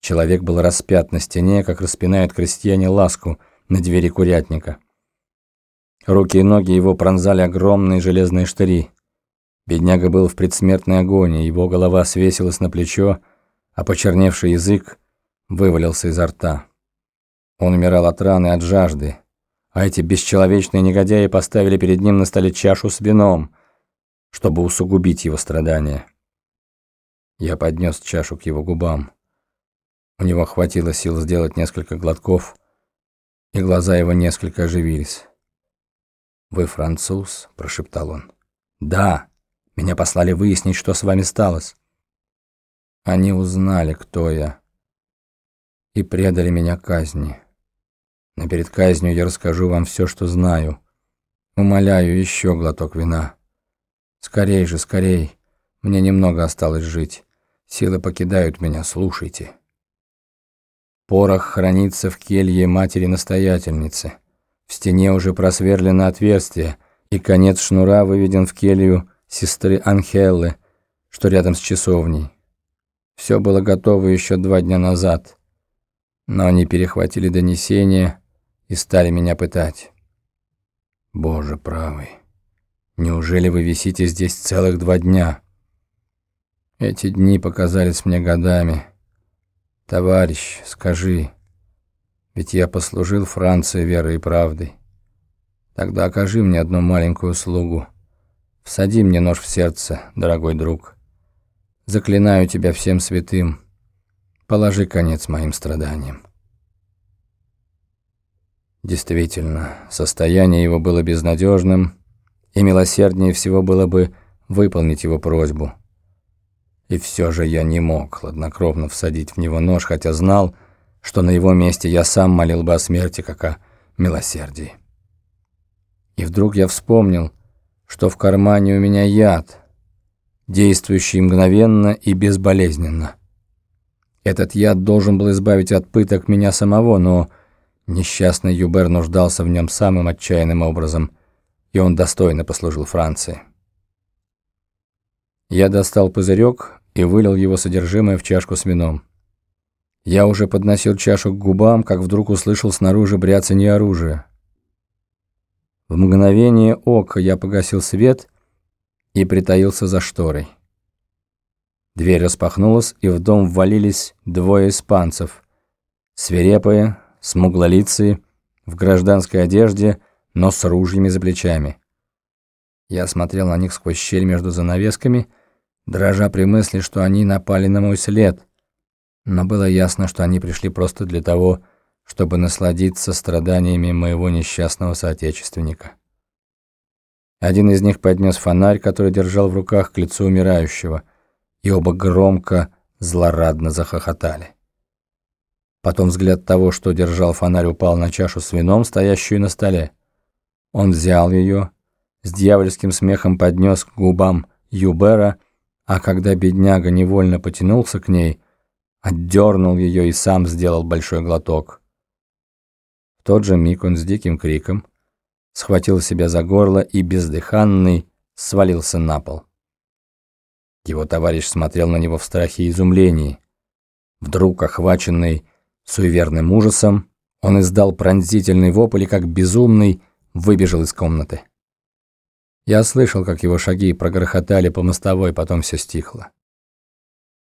Человек был распят на стене, как распинают крестьяне ласку на двери курятника. Руки и ноги его пронзали огромные железные штыри. Бедняга был в предсмертной агонии, его голова свесилась на плечо, а почерневший язык вывалился изо рта. Он умирал от раны от жажды, а эти бесчеловечные негодяи поставили перед ним на столе чашу с вином, чтобы усугубить его страдания. Я поднес чашу к его губам. У него хватило сил сделать несколько глотков, и глаза его несколько оживились. «Вы француз?» – прошептал он. «Да, меня послали выяснить, что с вами сталось». Они узнали, кто я, и предали меня казни. Но перед казнью я расскажу вам все, что знаю. Умоляю, еще глоток вина. Скорей же, скорей. Мне немного осталось жить. Силы покидают меня, слушайте. Порох хранится в келье матери-настоятельницы. В стене уже просверлено отверстие, и конец шнура выведен в келью сестры Анхеллы, что рядом с часовней. Все было готово еще два дня назад, но они перехватили донесение и стали меня пытать. Боже правый, неужели вы висите здесь целых два дня? Эти дни показались мне годами. «Товарищ, скажи, ведь я послужил Франции верой и правдой. Тогда окажи мне одну маленькую услугу. Всади мне нож в сердце, дорогой друг. Заклинаю тебя всем святым. Положи конец моим страданиям». Действительно, состояние его было безнадежным, и милосерднее всего было бы выполнить его просьбу – и все же я не мог хладнокровно всадить в него нож, хотя знал, что на его месте я сам молил бы о смерти, как о милосердии. И вдруг я вспомнил, что в кармане у меня яд, действующий мгновенно и безболезненно. Этот яд должен был избавить от пыток меня самого, но несчастный Юбер нуждался в нем самым отчаянным образом, и он достойно послужил Франции. Я достал пузырек и вылил его содержимое в чашку с вином. Я уже подносил чашу к губам, как вдруг услышал снаружи бряцанье оружия. В мгновение ока я погасил свет и притаился за шторой. Дверь распахнулась, и в дом ввалились двое испанцев, свирепые, смуглолицые, в гражданской одежде, но с ружьями за плечами. Я смотрел на них сквозь щель между занавесками — дрожа при мысли, что они напали на мой след. Но было ясно, что они пришли просто для того, чтобы насладиться страданиями моего несчастного соотечественника. Один из них поднес фонарь, который держал в руках к лицу умирающего, и оба громко, злорадно захохотали. Потом взгляд того, что держал фонарь, упал на чашу с вином, стоящую на столе. Он взял ее, с дьявольским смехом поднес к губам Юбера а когда бедняга невольно потянулся к ней, отдернул ее и сам сделал большой глоток. В тот же миг он с диким криком схватил себя за горло и бездыханный свалился на пол. Его товарищ смотрел на него в страхе и изумлении. Вдруг, охваченный суеверным ужасом, он издал пронзительный вопль и, как безумный, выбежал из комнаты. Я слышал, как его шаги прогрохотали по мостовой, потом все стихло.